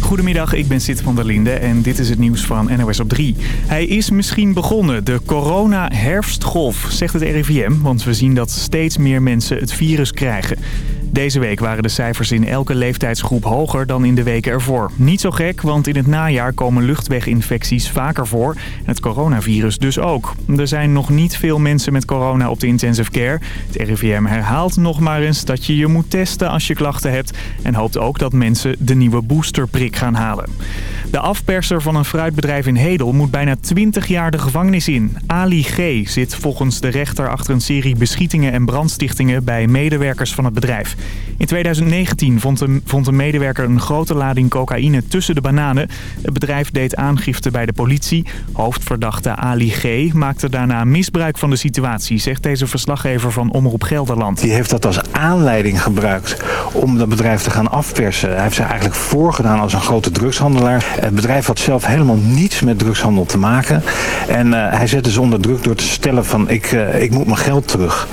Goedemiddag, ik ben Sid van der Linde en dit is het nieuws van NOS op 3. Hij is misschien begonnen, de corona-herfstgolf, zegt het RIVM... want we zien dat steeds meer mensen het virus krijgen. Deze week waren de cijfers in elke leeftijdsgroep hoger dan in de weken ervoor. Niet zo gek, want in het najaar komen luchtweginfecties vaker voor. Het coronavirus dus ook. Er zijn nog niet veel mensen met corona op de intensive care. Het RIVM herhaalt nog maar eens dat je je moet testen als je klachten hebt. En hoopt ook dat mensen de nieuwe boosterprik gaan halen. De afperser van een fruitbedrijf in Hedel moet bijna 20 jaar de gevangenis in. Ali G. zit volgens de rechter achter een serie beschietingen en brandstichtingen bij medewerkers van het bedrijf. In 2019 vond een, vond een medewerker een grote lading cocaïne tussen de bananen. Het bedrijf deed aangifte bij de politie. Hoofdverdachte Ali G. maakte daarna misbruik van de situatie, zegt deze verslaggever van Omroep Gelderland. Die heeft dat als aanleiding gebruikt om dat bedrijf te gaan afpersen. Hij heeft zich eigenlijk voorgedaan als een grote drugshandelaar. Het bedrijf had zelf helemaal niets met drugshandel te maken. En uh, hij zette ze onder druk door te stellen van ik, uh, ik moet mijn geld terug.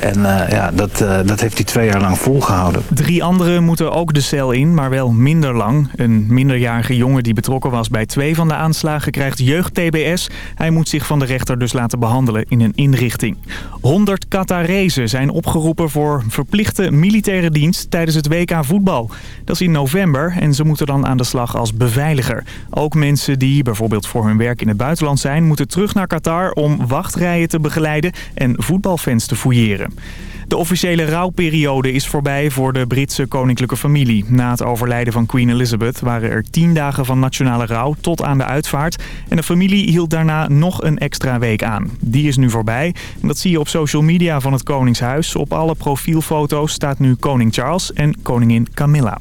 En uh, ja, dat, dat heeft hij twee jaar lang volgehouden. Drie anderen moeten ook de cel in, maar wel minder lang. Een minderjarige jongen die betrokken was bij twee van de aanslagen krijgt jeugd-TBS. Hij moet zich van de rechter dus laten behandelen in een inrichting. 100 Qatarezen zijn opgeroepen voor verplichte militaire dienst tijdens het WK voetbal. Dat is in november en ze moeten dan aan de slag als beveiliger. Ook mensen die bijvoorbeeld voor hun werk in het buitenland zijn... moeten terug naar Qatar om wachtrijen te begeleiden en voetbalfans te fouilleren. De officiële rouwperiode is voorbij voor de Britse koninklijke familie. Na het overlijden van Queen Elizabeth waren er tien dagen van nationale rouw tot aan de uitvaart. En de familie hield daarna nog een extra week aan. Die is nu voorbij. En dat zie je op social media van het Koningshuis. Op alle profielfoto's staat nu koning Charles en koningin Camilla.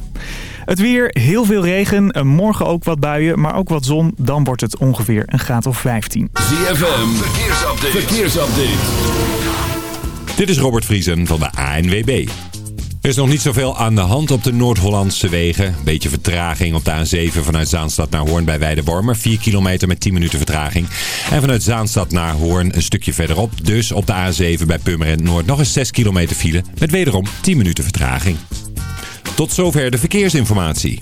Het weer, heel veel regen, morgen ook wat buien, maar ook wat zon. Dan wordt het ongeveer een graad of 15. ZFM, verkeersupdate. verkeersupdate. Dit is Robert Vriesen van de ANWB. Er is nog niet zoveel aan de hand op de Noord-Hollandse wegen. Beetje vertraging op de A7 vanuit Zaanstad naar Hoorn bij Weidewormer. 4 kilometer met 10 minuten vertraging. En vanuit Zaanstad naar Hoorn een stukje verderop. Dus op de A7 bij Purmerend Noord nog eens 6 kilometer file. Met wederom 10 minuten vertraging. Tot zover de verkeersinformatie.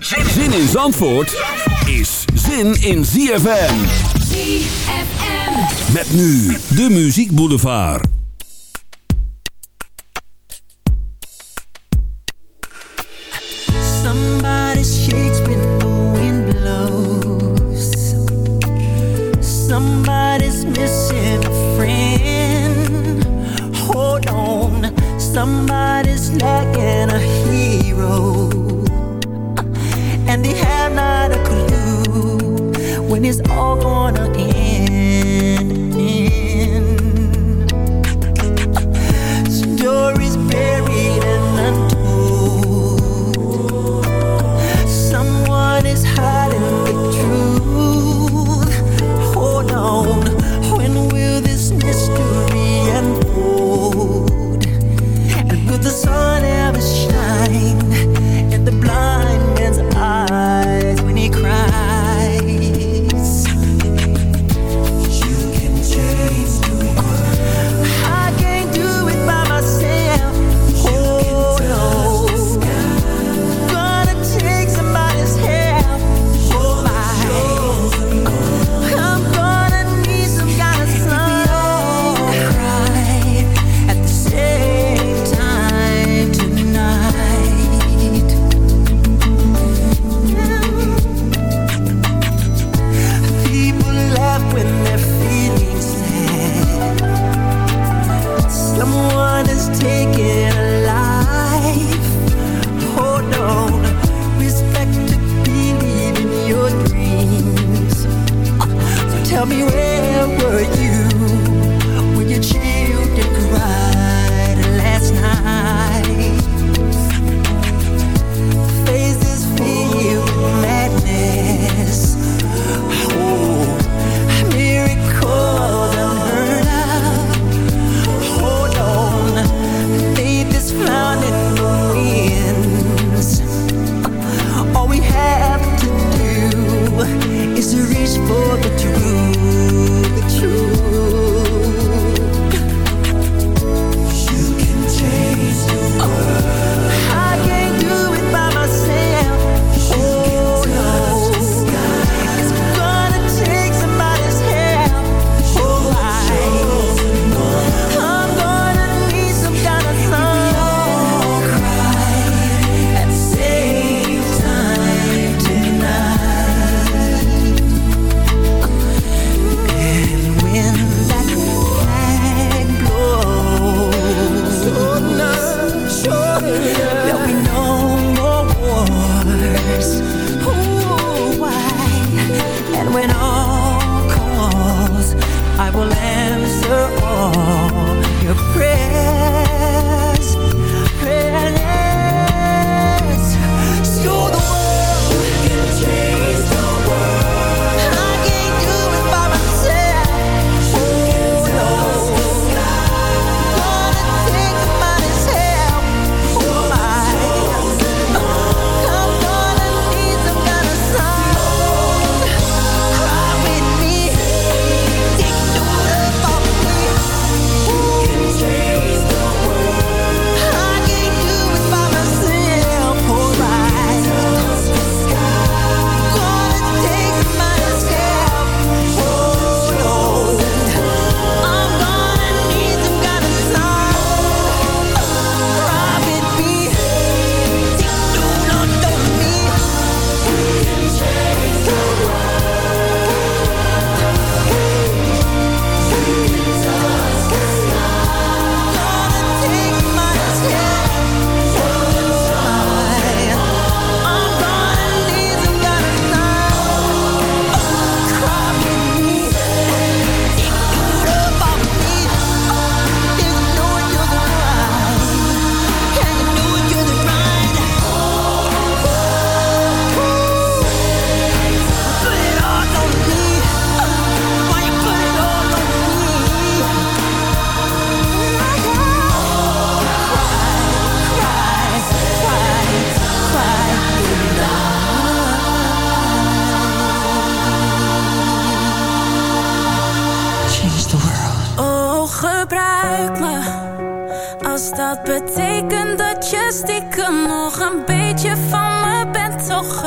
Zin in Zandvoort is zin in ZFM. ZFM. Met nu de Muziek Boulevard. Somebody shakes when the wind blows. Somebody's missing a friend. Hold on. Somebody's lacking a hero. And they have not a clue when it's all gonna end. Stories buried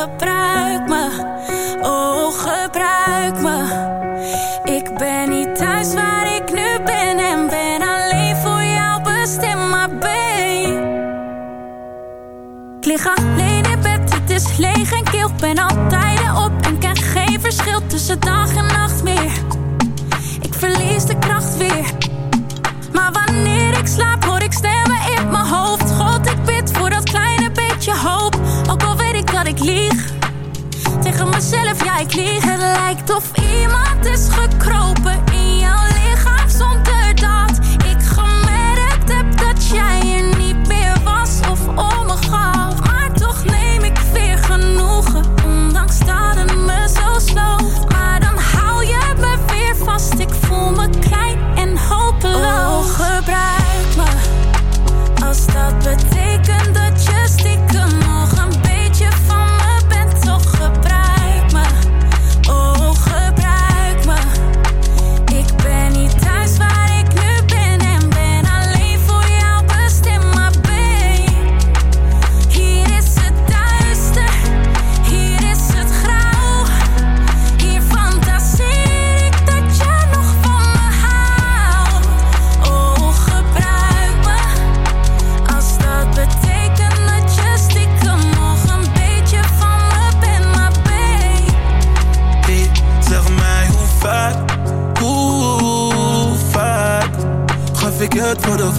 gebruik me, oh gebruik me. Ik ben niet thuis waar ik nu ben en ben alleen voor jou bestemd, maar. Ik lig alleen in bed, het is leeg en kil, ben al This is.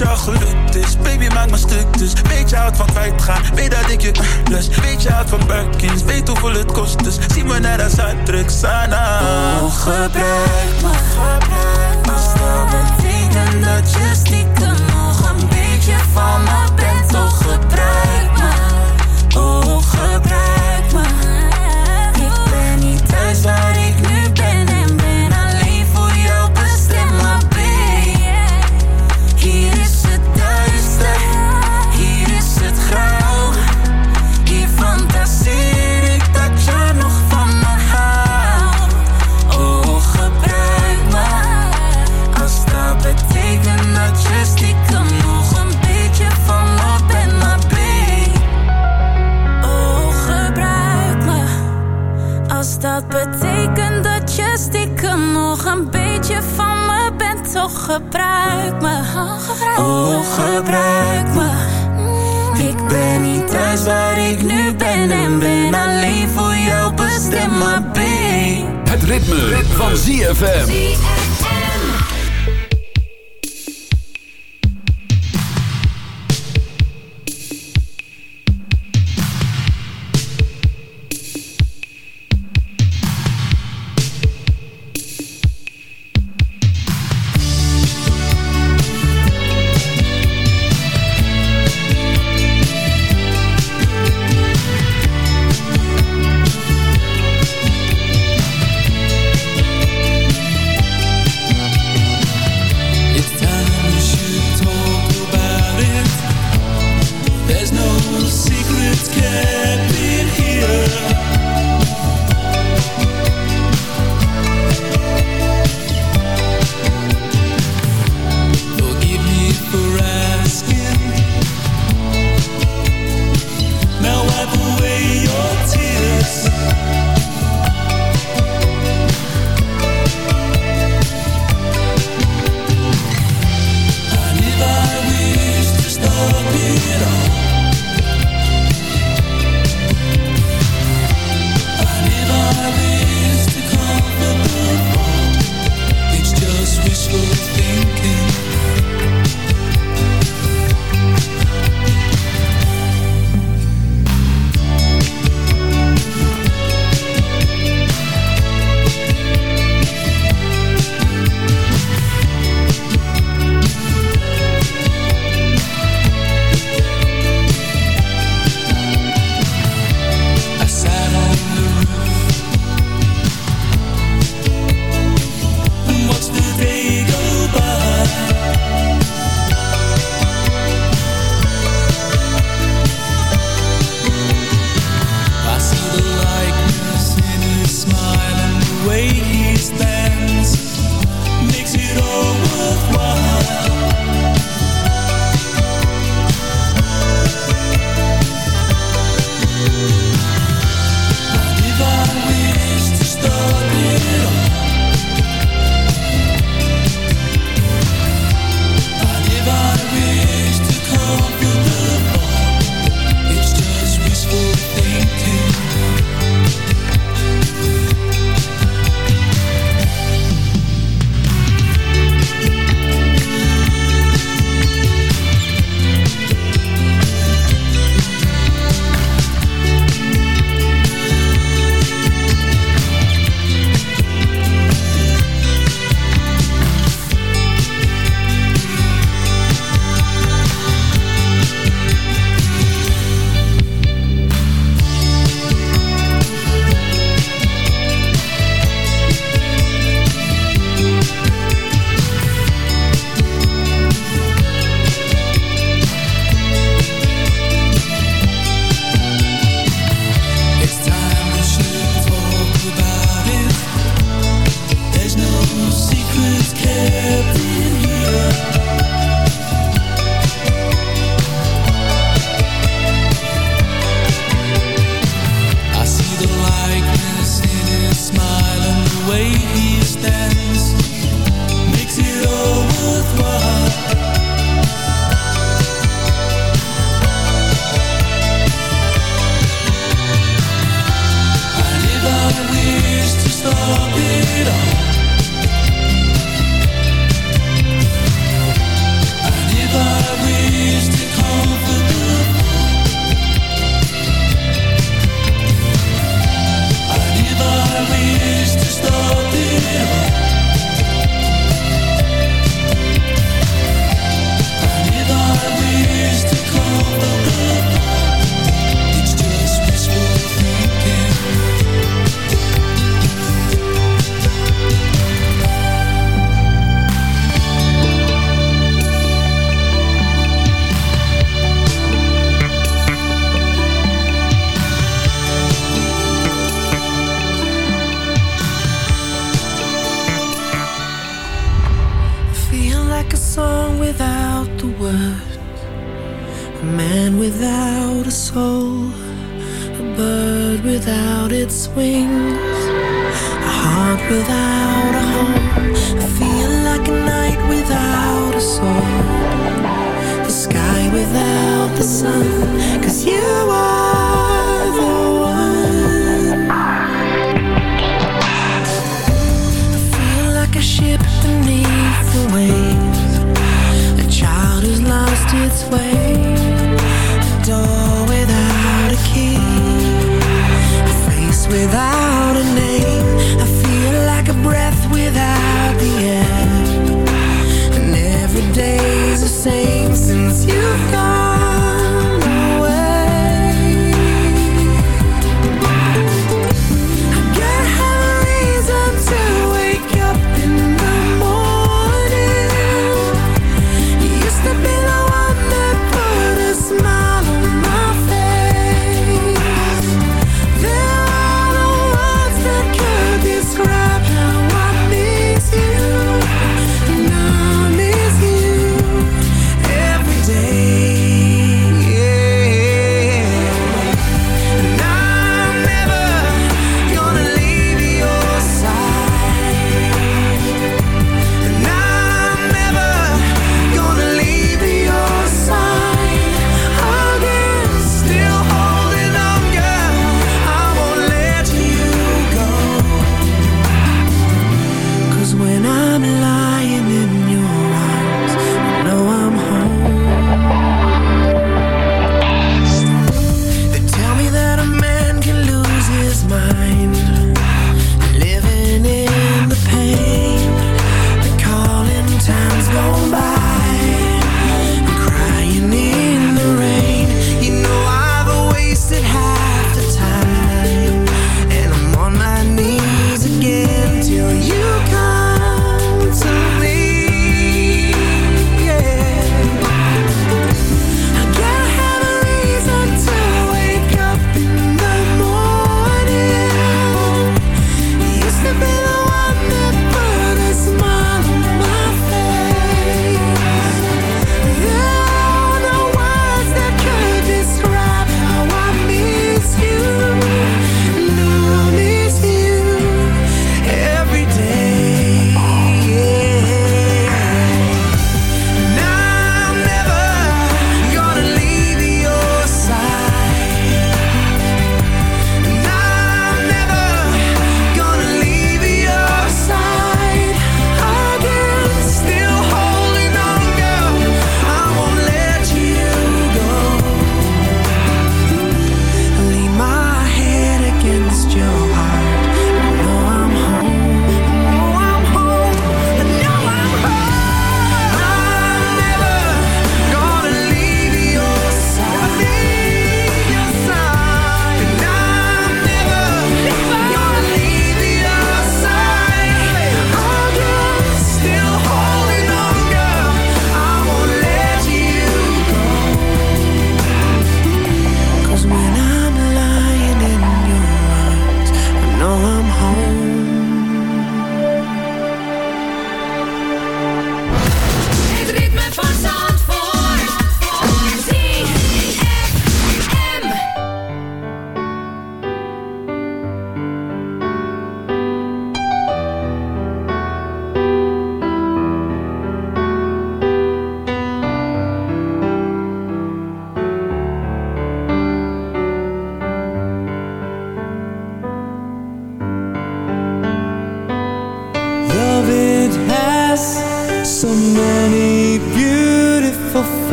als jou gelukt is dus. Baby maak me stuk dus. Weet je houdt van kwijtgaan? Weet dat ik je lust. Weet je houdt van Birkins? Weet hoeveel het kost dus. Zie me naar dat zuidruk sana. Oh gebruik me gebruik me Stel vinden dat je stiekem nog een beetje van me bent. Oh gebruik me Oh gebruik me Ik ben niet thuis waar ik nu Och, gebruik me. Och, gebruik me. Ik ben niet thuis waar ik nu ben en ben alleen voor jou bestemd, maar B. Het ritme. van ZFM.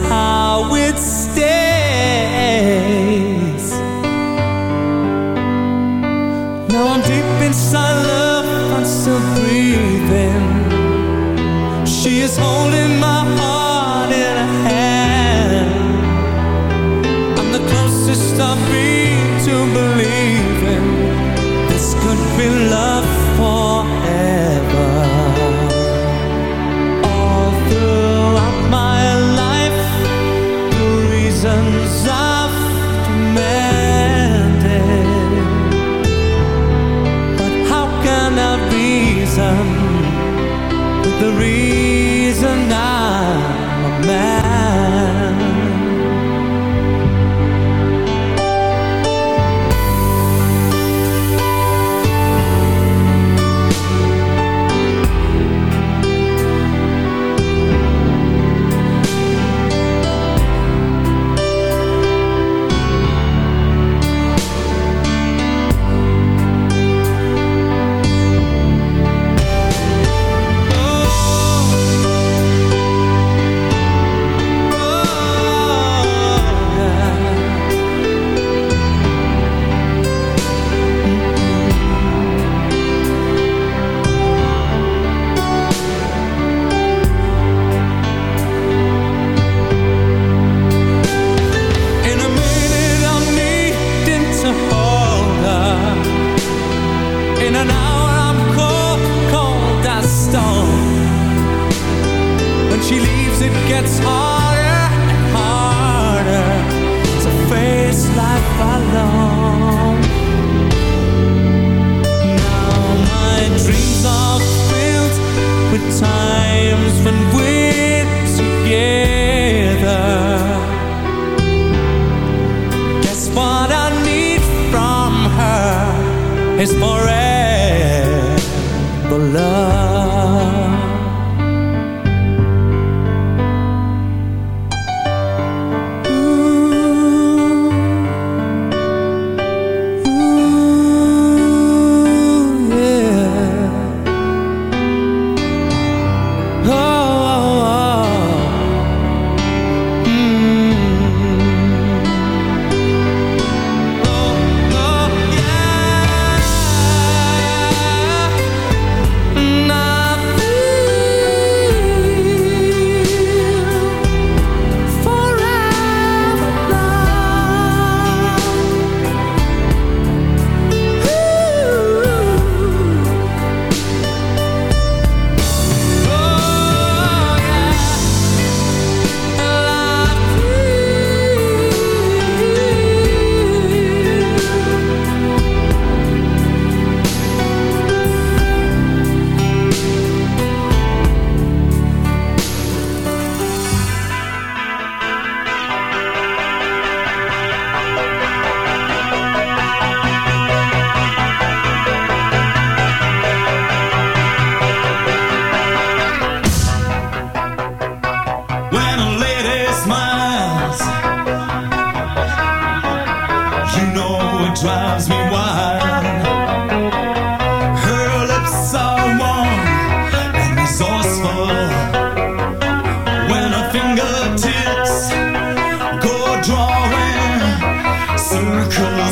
How it stays.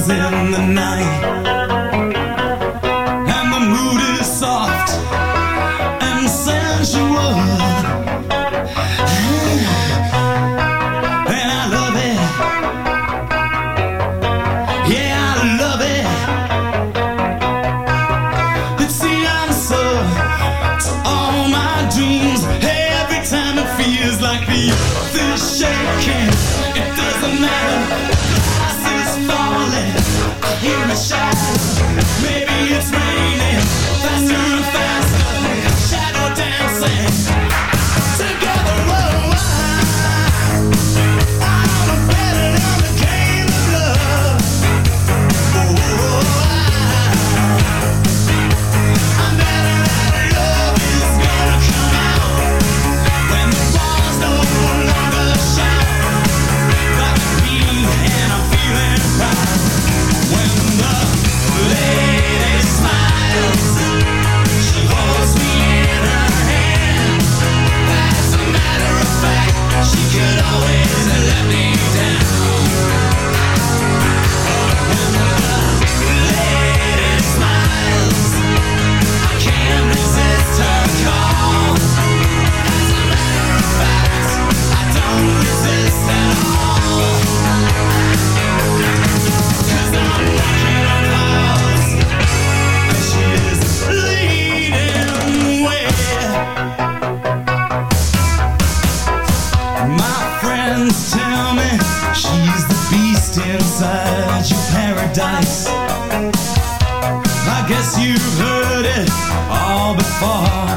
In the night, heard it all before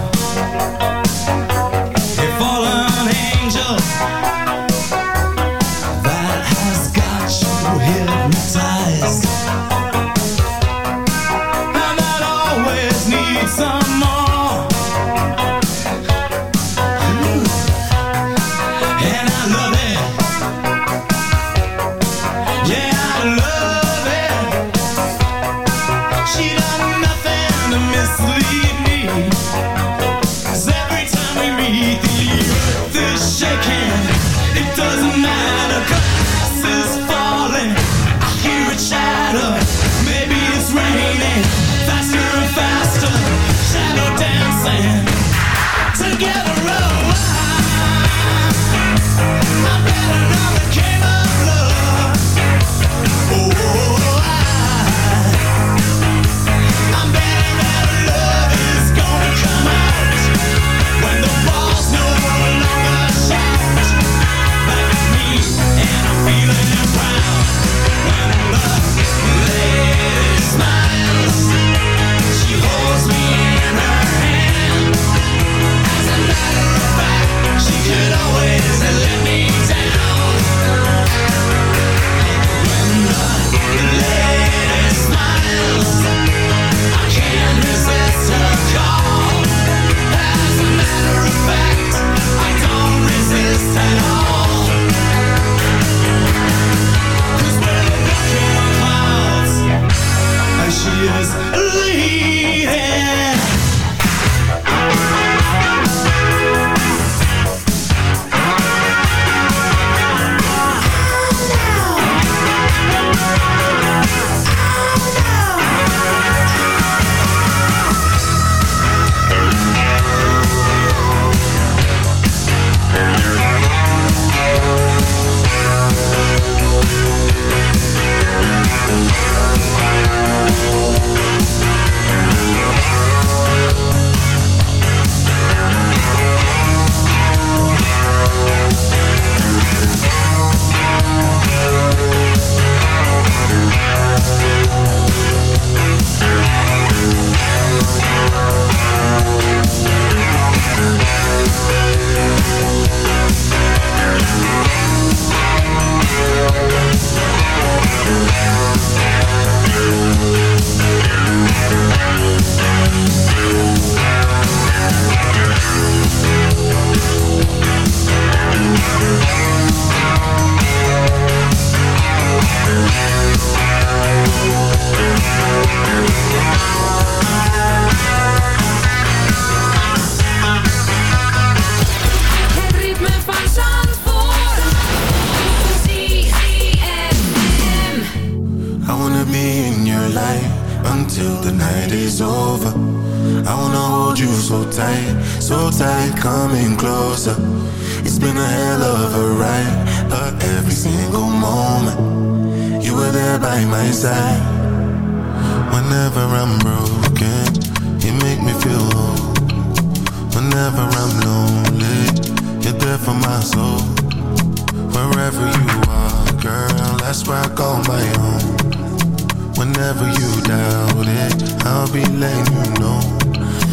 know.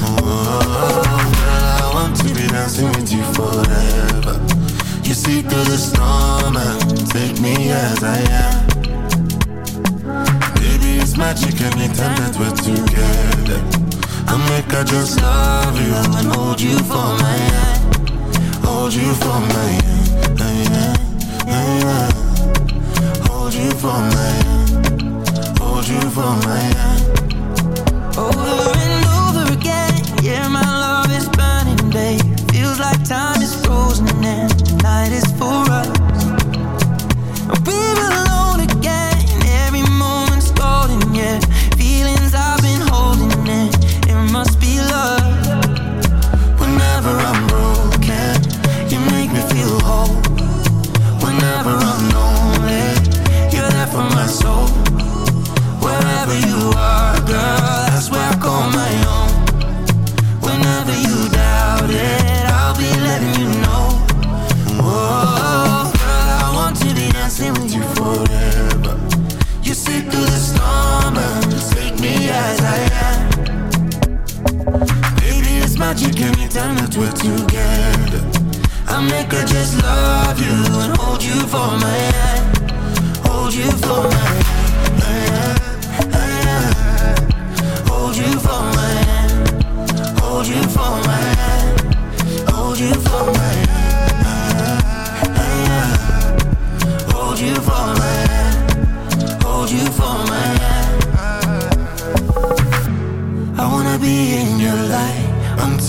Oh, girl, I want to be dancing with you forever. You see through the storm and take me as I am. Baby, it's magic anytime that we're together. I make I just love you and hold you for my hand. Hold you for my hand, my hand, my hand. Hold you for my hand. Hold you for my hand. Oh, yeah, my love is burning, babe. Feels like time is frozen and tonight is full. Magic anytime that we're together. I make her just love you and hold you for my hand, hold you for my hand, hold you for my hand, hold you for my hand, hold you for my hand, hold you for my hand, hold you for my hand. I wanna be in your light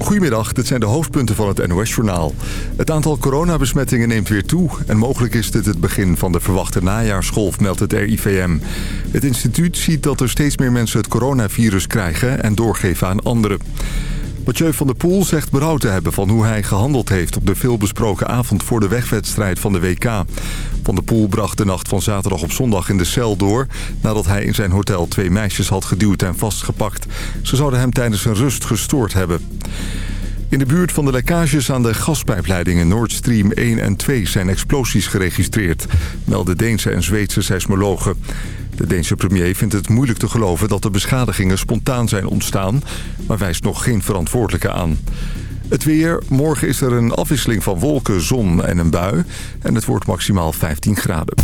Goedemiddag, dit zijn de hoofdpunten van het NOS-journaal. Het aantal coronabesmettingen neemt weer toe... en mogelijk is dit het begin van de verwachte najaarsgolf, meldt het RIVM. Het instituut ziet dat er steeds meer mensen het coronavirus krijgen... en doorgeven aan anderen. Mathieu van der Poel zegt berouw te hebben van hoe hij gehandeld heeft... op de veelbesproken avond voor de wegwedstrijd van de WK. Van der Poel bracht de nacht van zaterdag op zondag in de cel door... nadat hij in zijn hotel twee meisjes had geduwd en vastgepakt. Ze zouden hem tijdens zijn rust gestoord hebben. In de buurt van de lekkages aan de gaspijpleidingen Nord Stream 1 en 2 zijn explosies geregistreerd, melden Deense en Zweedse seismologen. De Deense premier vindt het moeilijk te geloven dat de beschadigingen spontaan zijn ontstaan, maar wijst nog geen verantwoordelijke aan. Het weer. Morgen is er een afwisseling van wolken, zon en een bui. En het wordt maximaal 15 graden.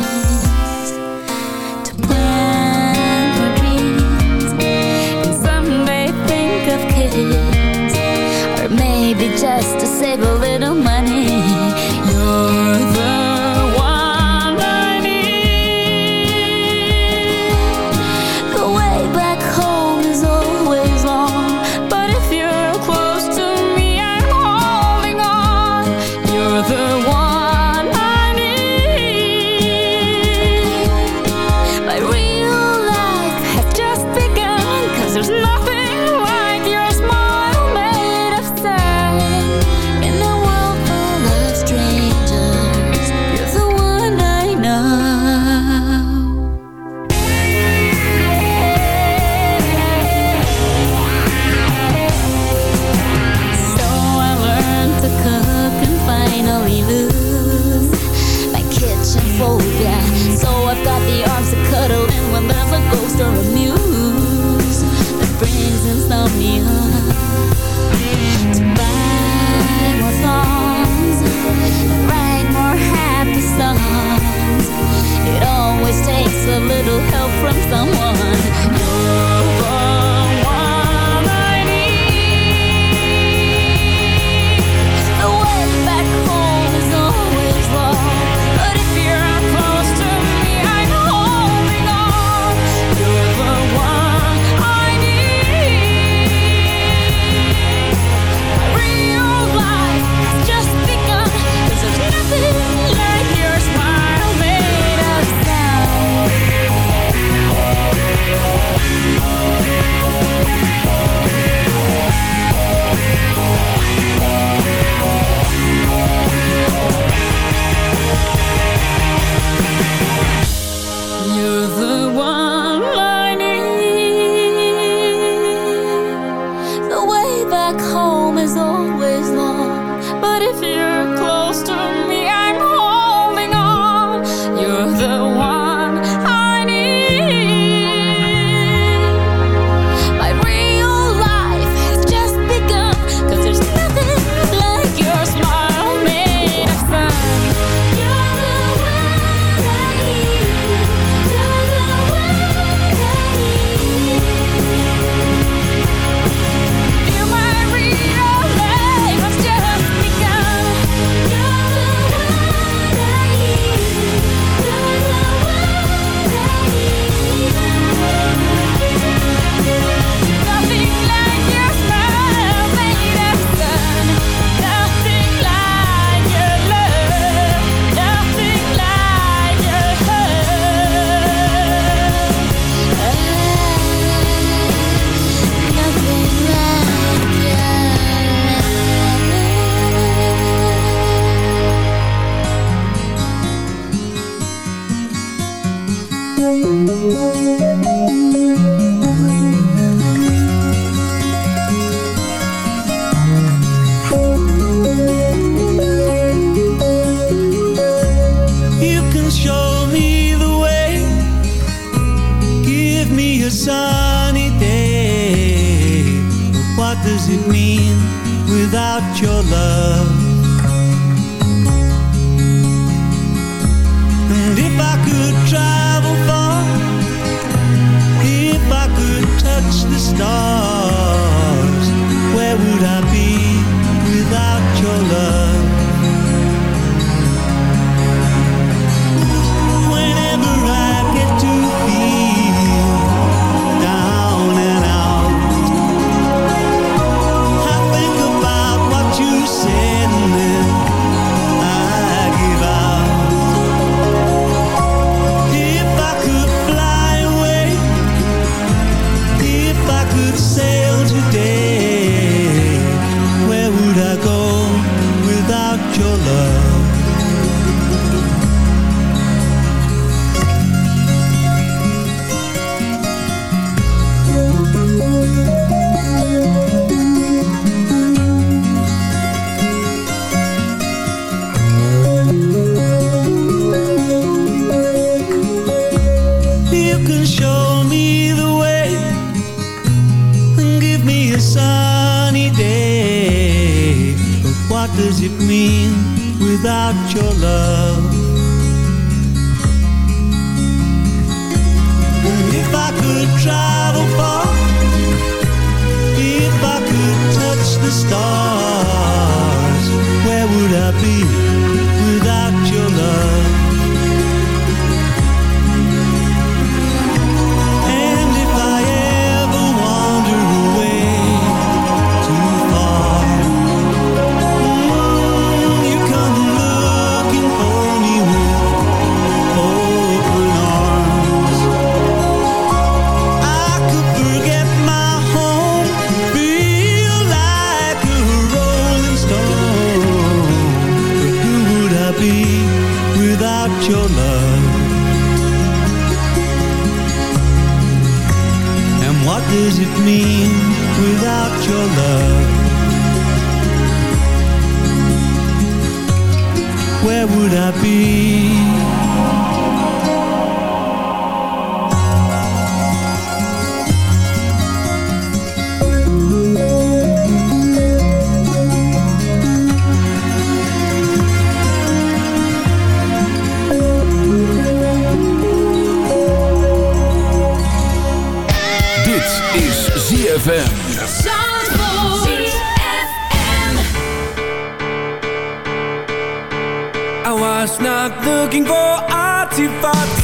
night. is ZFM. I was not looking for artifacts